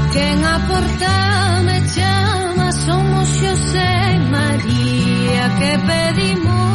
A quen aporta me chama Somos Xosé María Que pedimos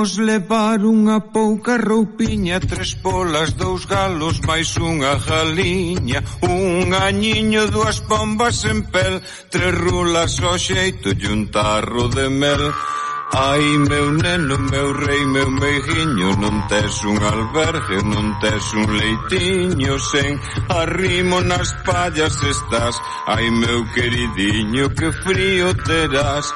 imos levar unha pouca roupiña Tres polas, dous galos, máis unha galiña Un añiño, dúas pombas en pel Tres rulas ao xeito e un tarro de mel. Ai, meu neno, meu rei, meu meijiño Non tes un albergue, non tes un leitiño Sen arrimo nas pallas estás. Ai, meu queridiño, que frío terás.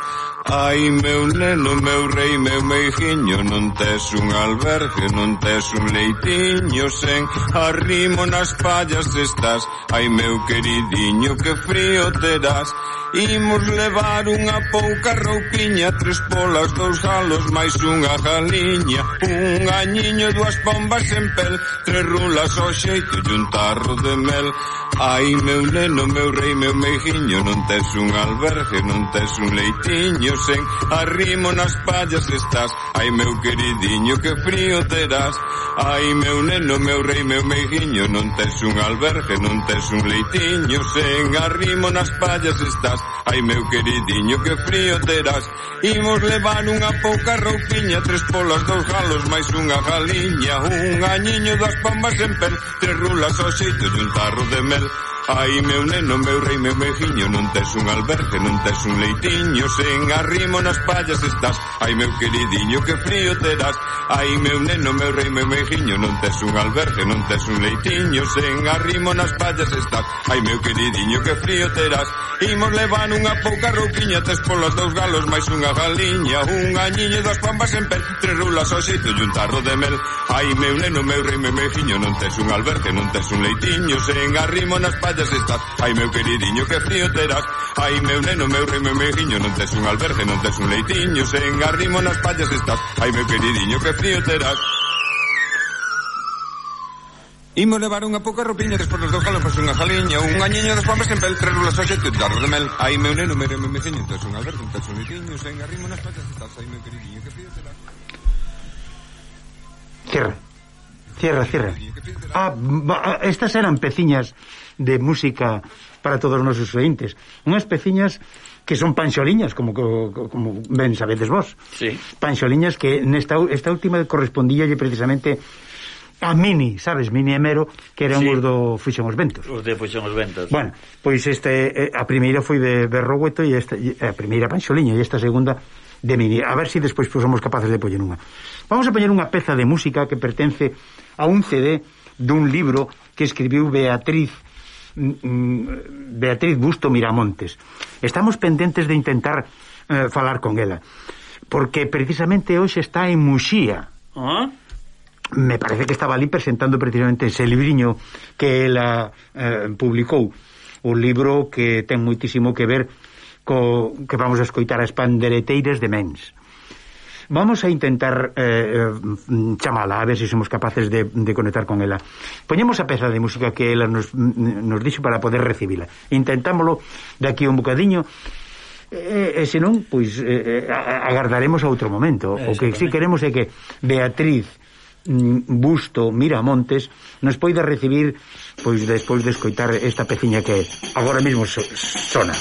Ai meu neno, meu rei, meu meijiño Non tes un albergue, non tes un leitiño Sen arrimo nas pallas estás. Ai meu queridiño, que frío terás Imos levar unha pouca roupiña Tres polas, dous galos, máis unha galiña. Un añiño, dúas pombas en pel Tres rulas ao xeito e un tarro de mel. Ai meu neno, meu rei, meu meijiño Non tes un albergue, non tes un leitiño sen Arrimo nas pallas estás. Ai meu queridiño que frío terás Ai meu neno, meu rei, meu meigiño Non tes un albergue, non tes un leitiño Sen arrimo nas pallas estás. Ai meu queridiño que frío terás Imos levar unha pouca roupiña Tres polas, dous galos, máis unha galiña Un añiño das pombas en pel Tres rulas ao xeito dun tarro de mel. Ai meu neno, meu rei, meu mejiño Non tes un albergue, non tes un leitiño Sen arrimo nas pallas estás. Ai meu queridiño, que frío terás Ai meu neno, meu rei, meu mejiño Non tes un albergue, non tes un leitiño Sen arrimo nas pallas estás. Ai meu queridiño, que frío terás Imos levar unha pouca roupiña Tes polos dous galos, máis unha galiña Un añiño, dos pambas en pel. Tres rulas ao xeito e un tarro de mel. Ai meu neno, meu rei, meu mejiño Non tes un albergue, non tes un leitiño Sen arrimo nas pallas estás. Ai, meu queridiño, que frío terás. Ai, meu neno, meu rei, meu mejiño, non tes un albergue, non tes un leitiño, sen arrimo nas pallas estás. Ai, meu queridiño, que frío terás. Imo levar unha pouca roupiña Despois dos dous galos unha jaliña Un añiño dos pombas en pel Tres rulas ao xete Darro de mel Aí meu neno mere me meciño Tes un alberto Un tacho litiño Sen arrimo nas patas Estás aí meu queridinho Que pides de la Cierra. Cierra, cierra. Ah, estas eran peciñas de música para todos os nosos ointes. Unhas peciñas que son panxoliñas, como, como, como ben sabedes vos. Sí. Panxoliñas que nesta esta última correspondíalle precisamente a Mini, sabes, Mini Emero, que era sí. un do Fuxen os Ventos. Os de Fuxón os Ventos. Bueno, pois este, eh, a primeira foi de Berrogueto e esta, a primeira panxoliña e esta segunda de Mini. A ver se si despois pues, somos capaces de poñer unha. Vamos a poñer unha peza de música que pertence a un CD dun libro que escribiu Beatriz Mm, mm, Beatriz Busto Miramontes. Estamos pendentes de intentar eh, falar con ela, porque precisamente hoxe está en Muxía. ¿Ah? Me parece que estaba ali presentando precisamente ese libriño que ela eh, publicou, un libro que ten moitísimo que ver co que vamos a escoitar as pandereteiras de Mens. Vamos a intentar eh, eh mm, chamala, a ver se somos capaces de, de conectar con ela. Poñemos a peza de música que ela nos, mm, nos dixo para poder recibila. Intentámoslo aquí un bocadiño e, e senón, pois, eh, agardaremos a outro momento. O que si queremos é que Beatriz mm, Busto Miramontes nos poida recibir pois despois de escoitar esta peciña que agora mesmo sona.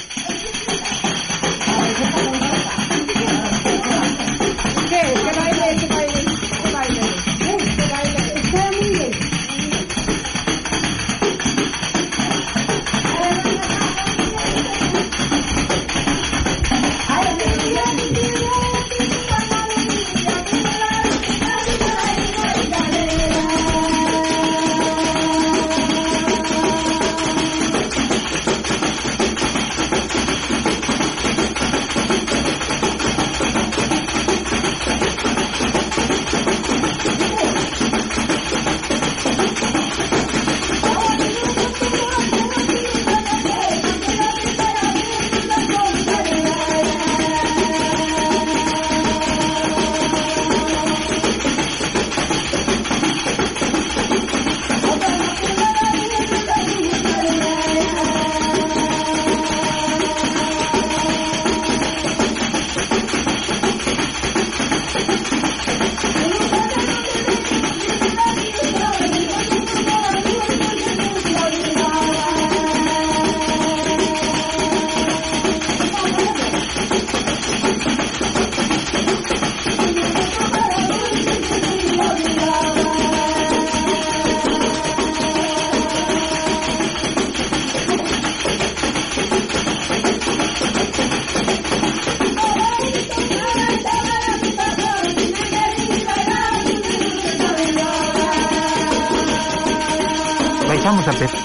vamos a empezar.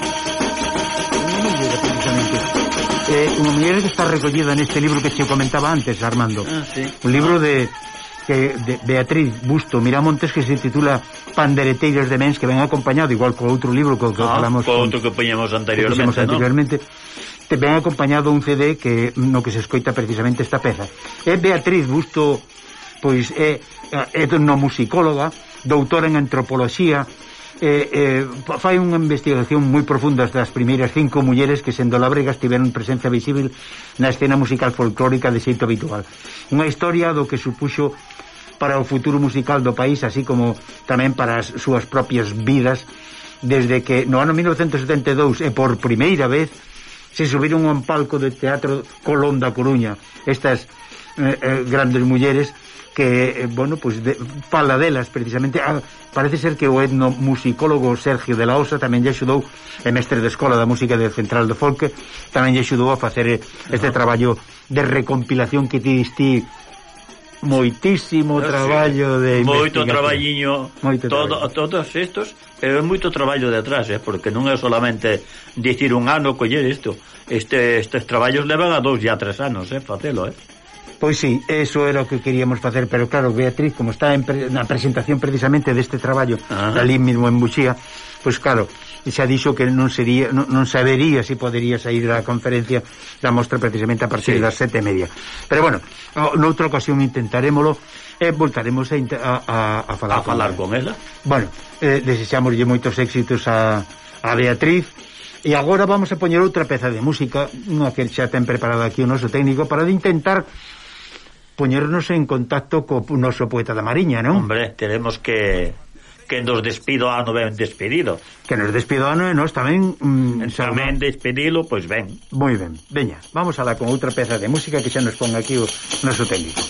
Unha muller, precisamente. Eh, unha muller que está recollida neste libro que se comentaba antes, Armando. Ah, sí. Un libro de que de Beatriz Busto Miramontes que se titula Pandereteiros de Mens que ven acompañado igual co outro libro co que ah, falamos co outro que poñemos anteriormente, que anteriormente ¿no? te ven acompañado un CD que no que se escoita precisamente esta peza é Beatriz Busto pois eh, eh, é etnomusicóloga doutora en antropoloxía eh, eh, fai unha investigación moi profunda das primeiras cinco mulleres que sendo labregas tiveron presencia visible na escena musical folclórica de xeito habitual. Unha historia do que supuxo para o futuro musical do país así como tamén para as súas propias vidas desde que no ano 1972 e por primeira vez se subiron a un palco de Teatro Colón da Coruña. Estas eh, eh, grandes mulleres que, eh, bueno, pues de, fala delas precisamente. Ah, parece ser que o etnomusicólogo Sergio de la Osa tamén lle axudou, é mestre de Escola da Música de Central do Folk, tamén lle axudou a facer eh, este traballo de recompilación que ti diste moitísimo ah, traballo de moito traballiño moito todo, traballo. todos estos pero é moito traballo de atrás eh, porque non é solamente dicir un ano coller isto. Este, estes traballos levan a dous e a tres anos eh, facelo eh. Pois sí, eso era o que queríamos facer, pero claro, Beatriz, como está en pre na presentación precisamente deste traballo, ah. Ajá. ali mesmo en Buxía, pois claro, xa dixo que non sería non, non sabería se si podería sair da conferencia da mostra precisamente a partir sí. das sete e media. Pero bueno, noutra ocasión intentaremoslo e voltaremos a, a, a falar, a con falar con ela. Bueno, eh, desexámoslle moitos éxitos a, a Beatriz, E agora vamos a poñer outra peza de música, unha que xa ten preparado aquí o noso técnico para de intentar poñernos en contacto co noso poeta da Mariña, non? Hombre, tenemos que que nos despido ano ben despedido. Que nos despido ano e nos tamén... Mm, tamén despedilo, pois ben. Moi ben. Veña, vamos alá con outra peza de música que xa nos ponga aquí o noso técnico.